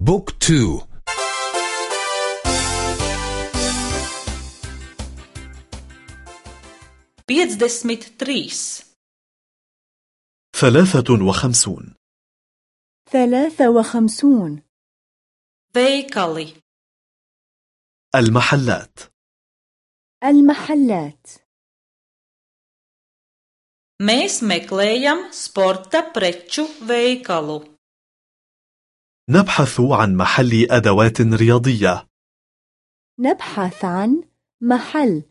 book two. piecdesmit trīs ثلاثة وخمسون. ثلاثة وخمسون. veikali المحلات. المحلات. mēs meklējam sporta preču veikalu نبحث عن محل أدوات رياضية. نبحث عن محل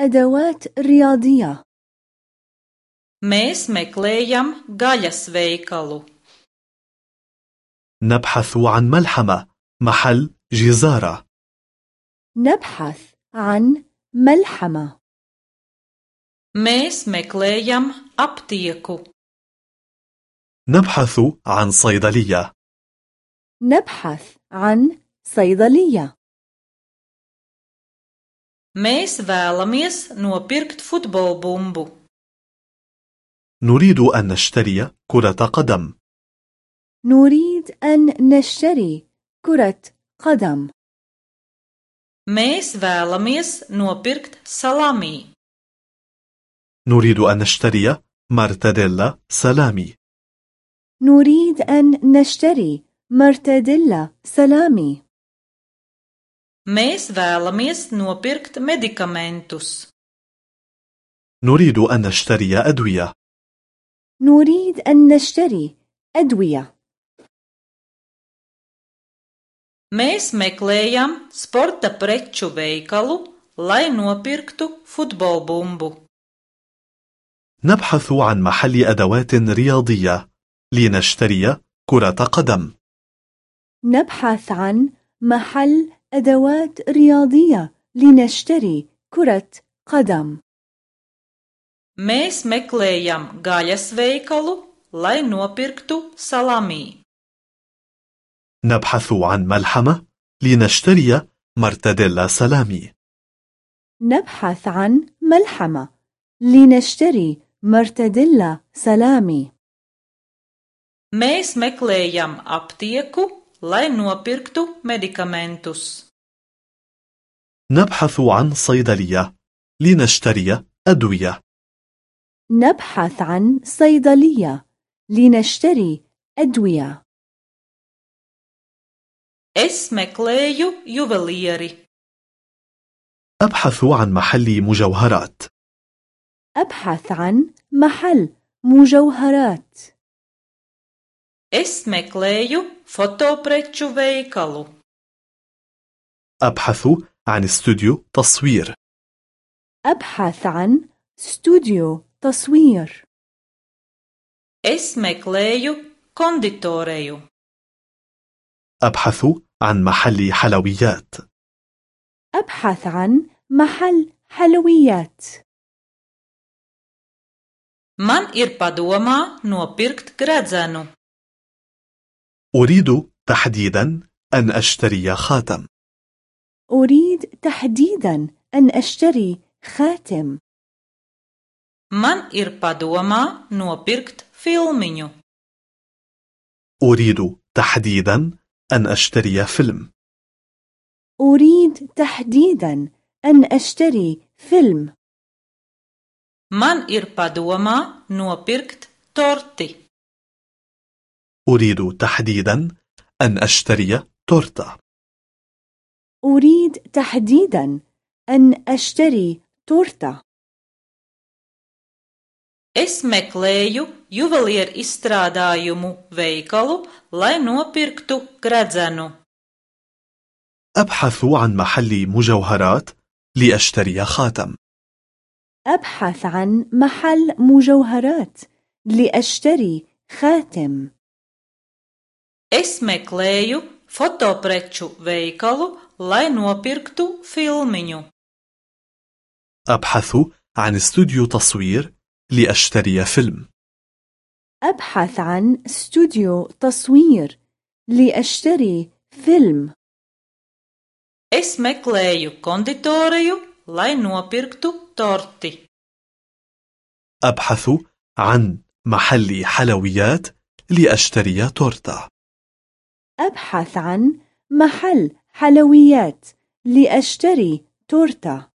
أدوات رياضية. Mēs meklējam gaļas veikalu. نبحث عن ملحمة محل جزارة. نبحث عن ملحمة. Mēs meklējam aptieku. نبحث عن صيدلية. نبحث عن صيدلية Mēs vēlamies nopirkt futbola bumbu. نريد أن نشتري كرة قدم نريد أن نشتري كرة قدم Mēs vēlamies nopirkt salami. نريد أن نشتري مرتديلا سلامي نريد أن نشتري مرتديلا سلامي Mēs vēlamies nopirkt medikamentus. نريد أن نشتري أدوية نريد أن نشتري أدوية Mēs meklējam sporta preču veikalu, lai nopirktu futbola bumbu. نبحث عن محل أدوات رياضية لنشتري كرة قدم نبحث عن محل أدوات رياضية لنشتري كرة قدم. Mēs meklējam gaļas veikalu, lai nopirktu salami. نبحث عن ملحمة لنشتري مرتديلا سلامي. نبحث عن ملحمة لنشتري مرتديلا سلامي. Mēs meklējam aptieku, lai nopirktu medikamentus. نبحث عن صيدلية لنشتري أدوية نبحث عن صيدلية لنشتري أدوية Es meklēju juvelieri. أبحث عن محل مجوهرات أبحث عن محل مجوهرات Es meklēju fotopreču veikalu. أبحث عن استوديو تصوير أبحث عن استوديو تصوير Es meklēju konditoreju. أبحث عن محل حلويات أبحث عن محل حلويات Man ir padomā nopirkt gredzenu. أريد تحديدا أن أشتري خاتم أريد تحديدا أن أشتري خاتم Man ir padomā nopirkt filmiņu. أريد تحديدا أن أشتري فيلم أريد تحديدا أن أشتري فيلم Man ir padomā nopirkt torti. أريد تحديدا أن أشتري تورتة. أريد تحديدا أن أشتري تورتة. Es meklēju juvelieru izstrādājumu veikalu, lai nopirktu gredzenu. أبحث عن محل مجوهرات لأشتري خاتم. أبحث عن محل مجوهرات لأشتري خاتم. Es meklēju fotopreču veikalu, lai nopirktu filmiņu. أبحث عن استوديو تصوير لأشتري فيلم أبحث عن استوديو تصوير لأشتري فيلم Es meklēju konditoriju, lai nopirktu torti. أبحث عن محل حلويات لأشتري تورتة أبحث عن محل حلويات لأشتري تورتة.